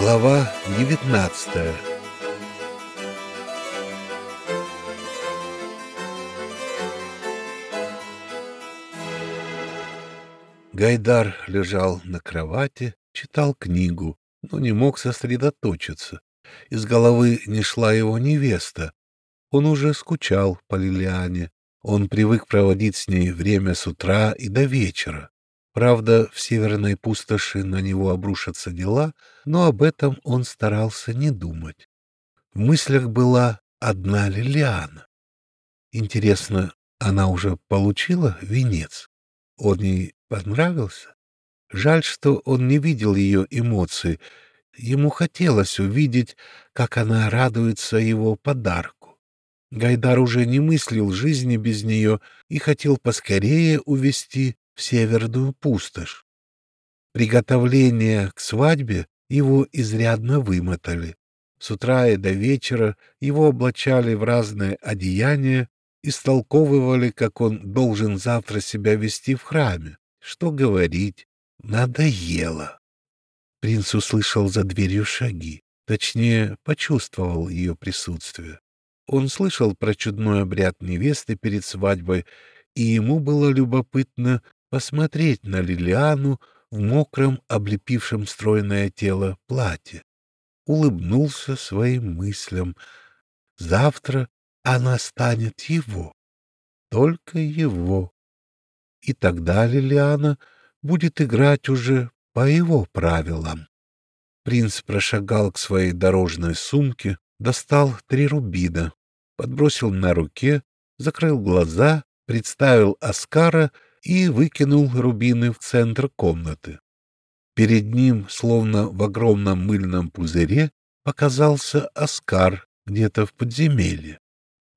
Глава девятнадцатая Гайдар лежал на кровати, читал книгу, но не мог сосредоточиться. Из головы не шла его невеста. Он уже скучал по Лилиане. Он привык проводить с ней время с утра и до вечера. Правда, в северной пустоши на него обрушатся дела, но об этом он старался не думать. В мыслях была одна Лилиана. Интересно, она уже получила венец? Он ей понравился? Жаль, что он не видел ее эмоций. Ему хотелось увидеть, как она радуется его подарку. Гайдар уже не мыслил жизни без нее и хотел поскорее увести северную пустошь. Приготовления к свадьбе его изрядно вымотали. С утра и до вечера его облачали в разные одеяния, истолковывали, как он должен завтра себя вести в храме. Что говорить, надоело. Принц услышал за дверью шаги, точнее, почувствовал ее присутствие. Он слышал про чудной обряд невесты перед свадьбой, и ему было любопытно, посмотреть на Лилиану в мокром, облепившем стройное тело платье. Улыбнулся своим мыслям. Завтра она станет его, только его. И тогда Лилиана будет играть уже по его правилам. Принц прошагал к своей дорожной сумке, достал три рубина, подбросил на руке, закрыл глаза, представил Оскара и выкинул рубины в центр комнаты. Перед ним, словно в огромном мыльном пузыре, показался Оскар где-то в подземелье.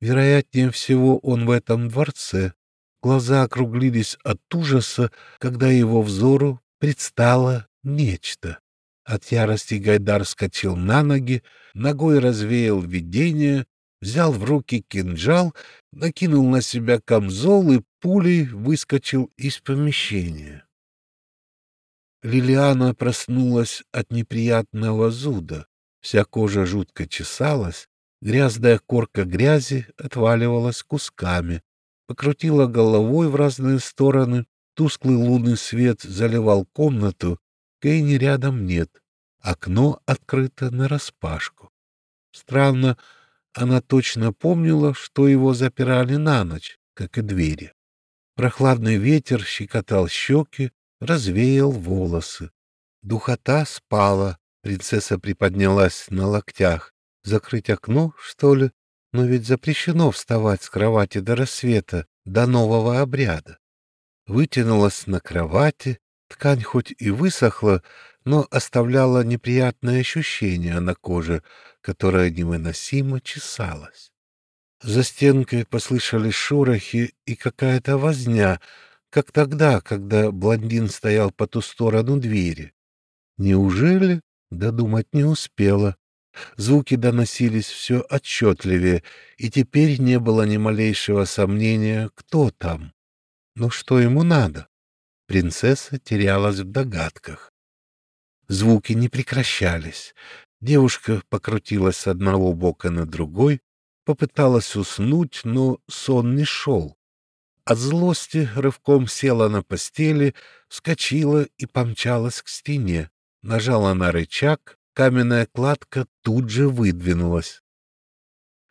Вероятнее всего, он в этом дворце. Глаза округлились от ужаса, когда его взору предстало нечто. От ярости Гайдар скочил на ноги, ногой развеял видение взял в руки кинжал, накинул на себя камзол и пулей выскочил из помещения. Лилиана проснулась от неприятного зуда. Вся кожа жутко чесалась, грязная корка грязи отваливалась кусками. Покрутила головой в разные стороны, тусклый лунный свет заливал комнату, Кейни рядом нет, окно открыто нараспашку. Странно, она точно помнила, что его запирали на ночь, как и двери. Прохладный ветер щекотал щеки, развеял волосы. Духота спала, принцесса приподнялась на локтях. Закрыть окно, что ли? Но ведь запрещено вставать с кровати до рассвета, до нового обряда. Вытянулась на кровати, ткань хоть и высохла, но оставляла неприятное ощущение на коже, которая невыносимо чесалась. За стенкой послышались шорохи и какая-то возня, как тогда, когда блондин стоял по ту сторону двери. Неужели? Додумать не успела. Звуки доносились все отчетливее, и теперь не было ни малейшего сомнения, кто там. Но что ему надо? Принцесса терялась в догадках. Звуки не прекращались. Девушка покрутилась с одного бока на другой, попыталась уснуть, но сон не шел. От злости рывком села на постели, вскочила и помчалась к стене. Нажала на рычаг, каменная кладка тут же выдвинулась.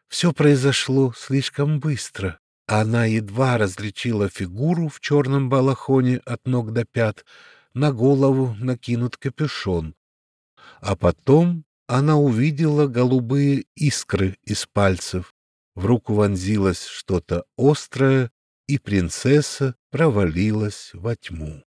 Все произошло слишком быстро. Она едва различила фигуру в черном балахоне от ног до пят, на голову накинут капюшон. А потом она увидела голубые искры из пальцев. В руку вонзилось что-то острое, и принцесса провалилась во тьму.